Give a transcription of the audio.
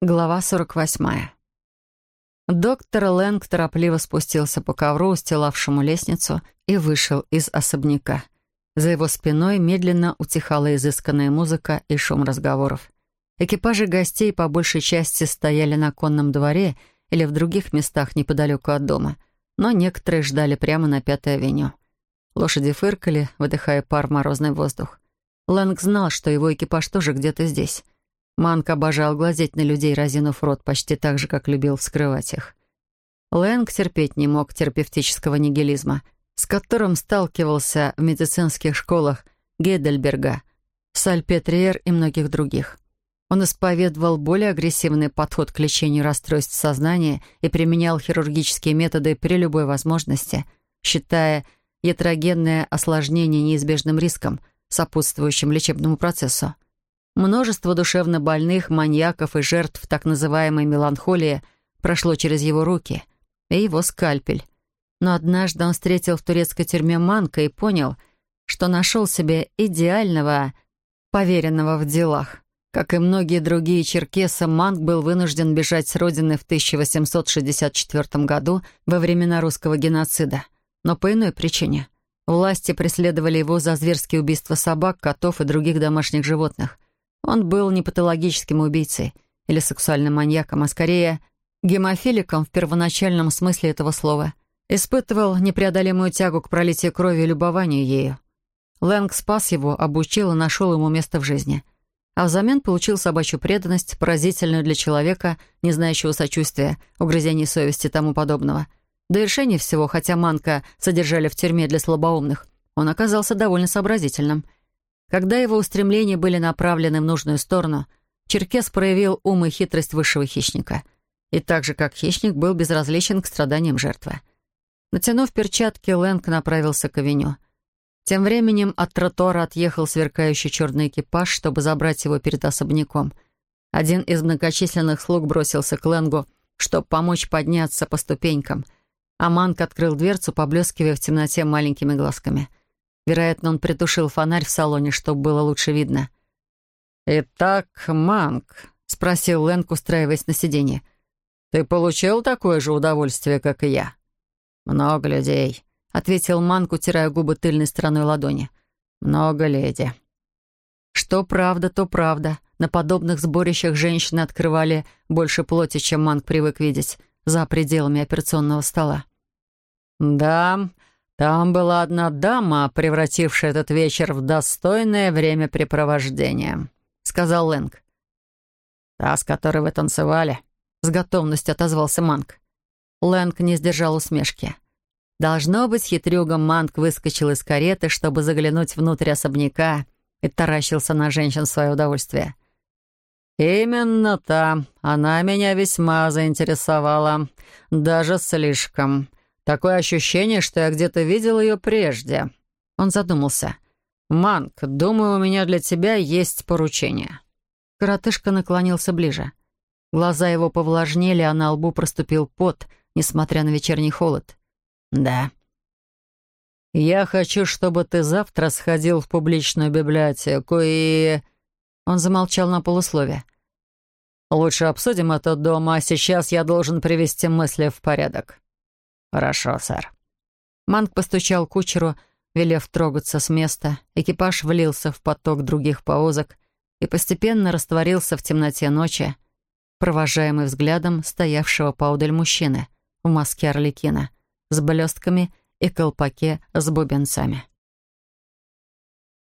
Глава 48. Доктор Лэнг торопливо спустился по ковру, устилавшему лестницу, и вышел из особняка. За его спиной медленно утихала изысканная музыка и шум разговоров. Экипажи гостей по большей части стояли на конном дворе или в других местах неподалеку от дома, но некоторые ждали прямо на Пятой авеню. Лошади фыркали, выдыхая пар в морозный воздух. Лэнг знал, что его экипаж тоже где-то здесь — Манк обожал глазеть на людей, разинув рот, почти так же, как любил вскрывать их. Лэнг терпеть не мог терапевтического нигилизма, с которым сталкивался в медицинских школах Гейдельберга, Сальпетриер и многих других. Он исповедовал более агрессивный подход к лечению расстройств сознания и применял хирургические методы при любой возможности, считая ятрогенное осложнение неизбежным риском, сопутствующим лечебному процессу. Множество душевно больных, маньяков и жертв так называемой меланхолии прошло через его руки и его скальпель. Но однажды он встретил в турецкой тюрьме Манка и понял, что нашел себе идеального, поверенного в делах. Как и многие другие черкесы, Манк был вынужден бежать с родины в 1864 году во времена русского геноцида. Но по иной причине. Власти преследовали его за зверские убийства собак, котов и других домашних животных – он был не патологическим убийцей или сексуальным маньяком, а скорее гемофиликом в первоначальном смысле этого слова. Испытывал непреодолимую тягу к пролитию крови и любованию ею. Лэнг спас его, обучил и нашел ему место в жизни. А взамен получил собачью преданность, поразительную для человека, не знающего сочувствия, угрызений совести и тому подобного. До решения всего, хотя Манка содержали в тюрьме для слабоумных, он оказался довольно сообразительным — когда его устремления были направлены в нужную сторону, Черкес проявил ум и хитрость высшего хищника. И так же, как хищник, был безразличен к страданиям жертвы. Натянув перчатки, Лэнг направился к авеню. Тем временем от тротуара отъехал сверкающий черный экипаж, чтобы забрать его перед особняком. Один из многочисленных слуг бросился к Лэнгу, чтобы помочь подняться по ступенькам, а Манк открыл дверцу, поблескивая в темноте маленькими глазками — Вероятно, он притушил фонарь в салоне, чтобы было лучше видно. «Итак, Манк», — спросил Лэнг, устраиваясь на сиденье, «ты получил такое же удовольствие, как и я?» «Много людей», — ответил Манк, утирая губы тыльной стороной ладони. «Много леди». Что правда, то правда. На подобных сборищах женщины открывали больше плоти, чем Манк привык видеть, за пределами операционного стола. «Да, там была одна дама, превратившая этот вечер в достойное времяпрепровождение», — сказал Лэнг. «Та, с которой вы танцевали», — с готовностью отозвался Манк. Лэнг не сдержал усмешки. Должно быть, хитрюгом Манк выскочил из кареты, чтобы заглянуть внутрь особняка и таращился на женщин в свое удовольствие. «Именно та. Она меня весьма заинтересовала. Даже слишком. Такое ощущение, что я где-то видел ее прежде». Он задумался. «Манк, думаю, у меня для тебя есть поручение». Коротышка наклонился ближе. Глаза его повлажнели, а на лбу проступил пот, несмотря на вечерний холод. «Да». «Я хочу, чтобы ты завтра сходил в публичную библиотеку и...» Он замолчал на полуслове. «Лучше обсудим это дома, а сейчас я должен привести мысли в порядок». «Хорошо, сэр». Манк постучал кучеру, велев трогаться с места. Экипаж влился в поток других повозок и постепенно растворился в темноте ночи, провожаемый взглядом стоявшего поодаль мужчины в маске орликина с блестками и колпаке с бубенцами.